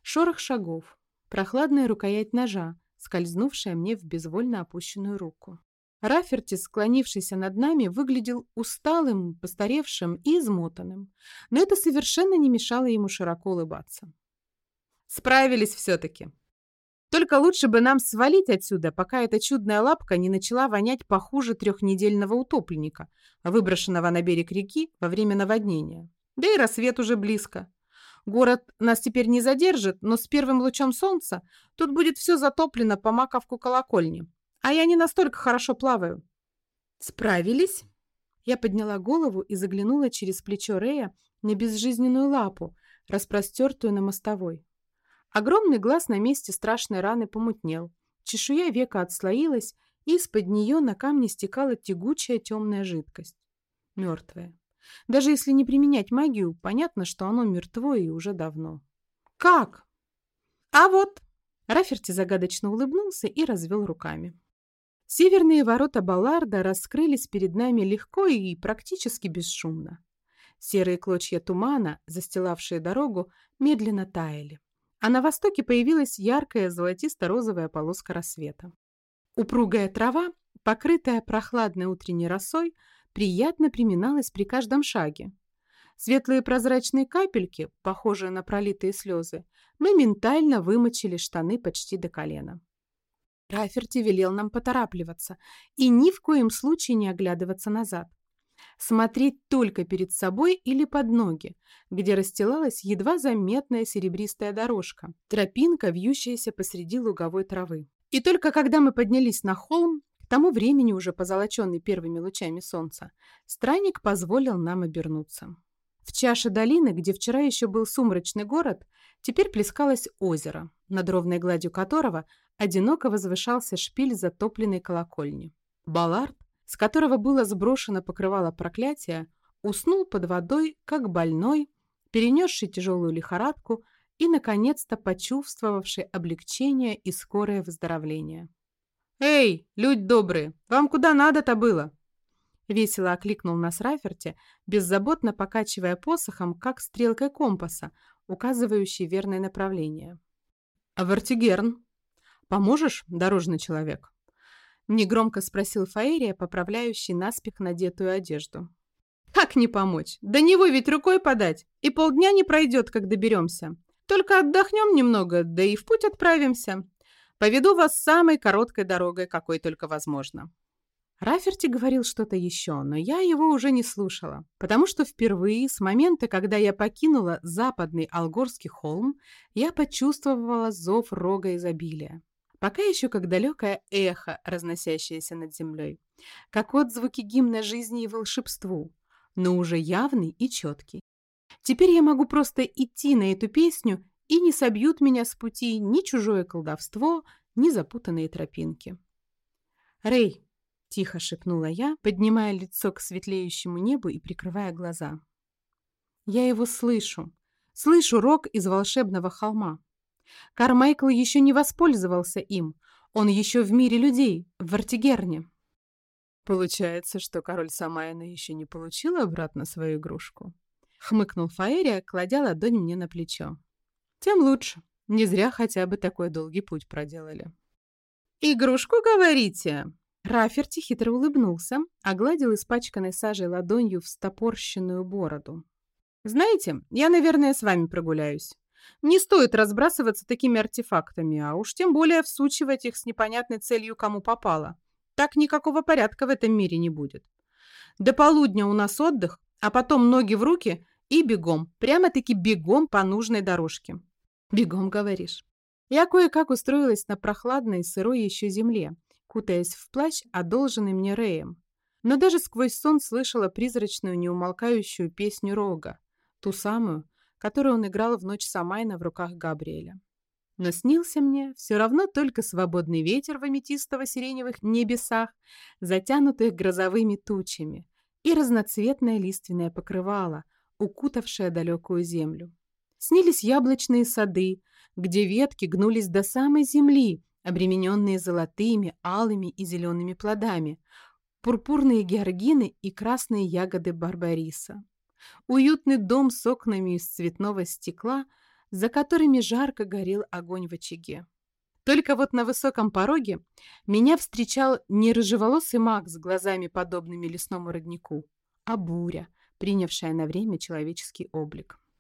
Шорох шагов, прохладная рукоять ножа, скользнувшая мне в безвольно опущенную руку. Раферти, склонившийся над нами, выглядел усталым, постаревшим и измотанным, но это совершенно не мешало ему широко улыбаться. «Справились все-таки. Только лучше бы нам свалить отсюда, пока эта чудная лапка не начала вонять похуже трехнедельного утопленника, выброшенного на берег реки во время наводнения. Да и рассвет уже близко. Город нас теперь не задержит, но с первым лучом солнца тут будет все затоплено по маковку колокольни. А я не настолько хорошо плаваю. Справились? Я подняла голову и заглянула через плечо Рея на безжизненную лапу, распростертую на мостовой. Огромный глаз на месте страшной раны помутнел. Чешуя века отслоилась, и из-под нее на камне стекала тягучая темная жидкость. Мертвая. Даже если не применять магию, понятно, что оно мертво и уже давно. «Как?» «А вот!» Раферти загадочно улыбнулся и развел руками. Северные ворота Балларда раскрылись перед нами легко и практически бесшумно. Серые клочья тумана, застилавшие дорогу, медленно таяли, а на востоке появилась яркая золотисто-розовая полоска рассвета. Упругая трава, покрытая прохладной утренней росой, приятно приминалась при каждом шаге. Светлые прозрачные капельки, похожие на пролитые слезы, моментально вымочили штаны почти до колена. Раферти велел нам поторапливаться и ни в коем случае не оглядываться назад. Смотреть только перед собой или под ноги, где расстилалась едва заметная серебристая дорожка, тропинка, вьющаяся посреди луговой травы. И только когда мы поднялись на холм, к тому времени уже позолоченный первыми лучами солнца, странник позволил нам обернуться. В чаше долины, где вчера еще был сумрачный город, теперь плескалось озеро, над ровной гладью которого одиноко возвышался шпиль затопленной колокольни. Баллард, с которого было сброшено покрывало проклятия, уснул под водой, как больной, перенесший тяжелую лихорадку и, наконец-то, почувствовавший облегчение и скорое выздоровление. «Эй, люди добрые, вам куда надо-то было?» Весело окликнул нас Раферти, беззаботно покачивая посохом, как стрелкой компаса, указывающей верное направление. «А Вартигерн? Поможешь, дорожный человек?» Негромко спросил Фаэрия, поправляющий наспех надетую одежду. «Как не помочь? До него ведь рукой подать, и полдня не пройдет, как доберемся. Только отдохнем немного, да и в путь отправимся. Поведу вас самой короткой дорогой, какой только возможно». Раферти говорил что-то еще, но я его уже не слушала, потому что впервые с момента, когда я покинула западный Алгорский холм, я почувствовала зов рога изобилия. Пока еще как далекое эхо, разносящееся над землей, как отзвуки гимна жизни и волшебству, но уже явный и четкий. Теперь я могу просто идти на эту песню, и не собьют меня с пути ни чужое колдовство, ни запутанные тропинки. «Рэй, Тихо шепнула я, поднимая лицо к светлеющему небу и прикрывая глаза. Я его слышу. Слышу рок из волшебного холма. Кармайкл еще не воспользовался им. Он еще в мире людей, в Вартигерне. Получается, что король Самайна еще не получил обратно свою игрушку. Хмыкнул Фаэрия, кладя ладонь мне на плечо. Тем лучше. Не зря хотя бы такой долгий путь проделали. «Игрушку, говорите?» Раферти хитро улыбнулся, огладил испачканной сажей ладонью встопорщенную бороду. «Знаете, я, наверное, с вами прогуляюсь. Не стоит разбрасываться такими артефактами, а уж тем более всучивать их с непонятной целью кому попало. Так никакого порядка в этом мире не будет. До полудня у нас отдых, а потом ноги в руки и бегом, прямо-таки бегом по нужной дорожке». «Бегом, говоришь?» Я кое-как устроилась на прохладной сырой еще земле, кутаясь в плащ, одолженный мне Рэем. Но даже сквозь сон слышала призрачную неумолкающую песню Рога, ту самую, которую он играл в ночь Самайна в руках Габриэля. Но снился мне все равно только свободный ветер в аметистово-сиреневых небесах, затянутых грозовыми тучами, и разноцветное лиственное покрывало, укутавшее далекую землю. Снились яблочные сады, где ветки гнулись до самой земли, обремененные золотыми, алыми и зелеными плодами, пурпурные георгины и красные ягоды барбариса. Уютный дом с окнами из цветного стекла, за которыми жарко горел огонь в очаге. Только вот на высоком пороге меня встречал не рыжеволосый маг с глазами, подобными лесному роднику, а буря, принявшая на время человеческий облик.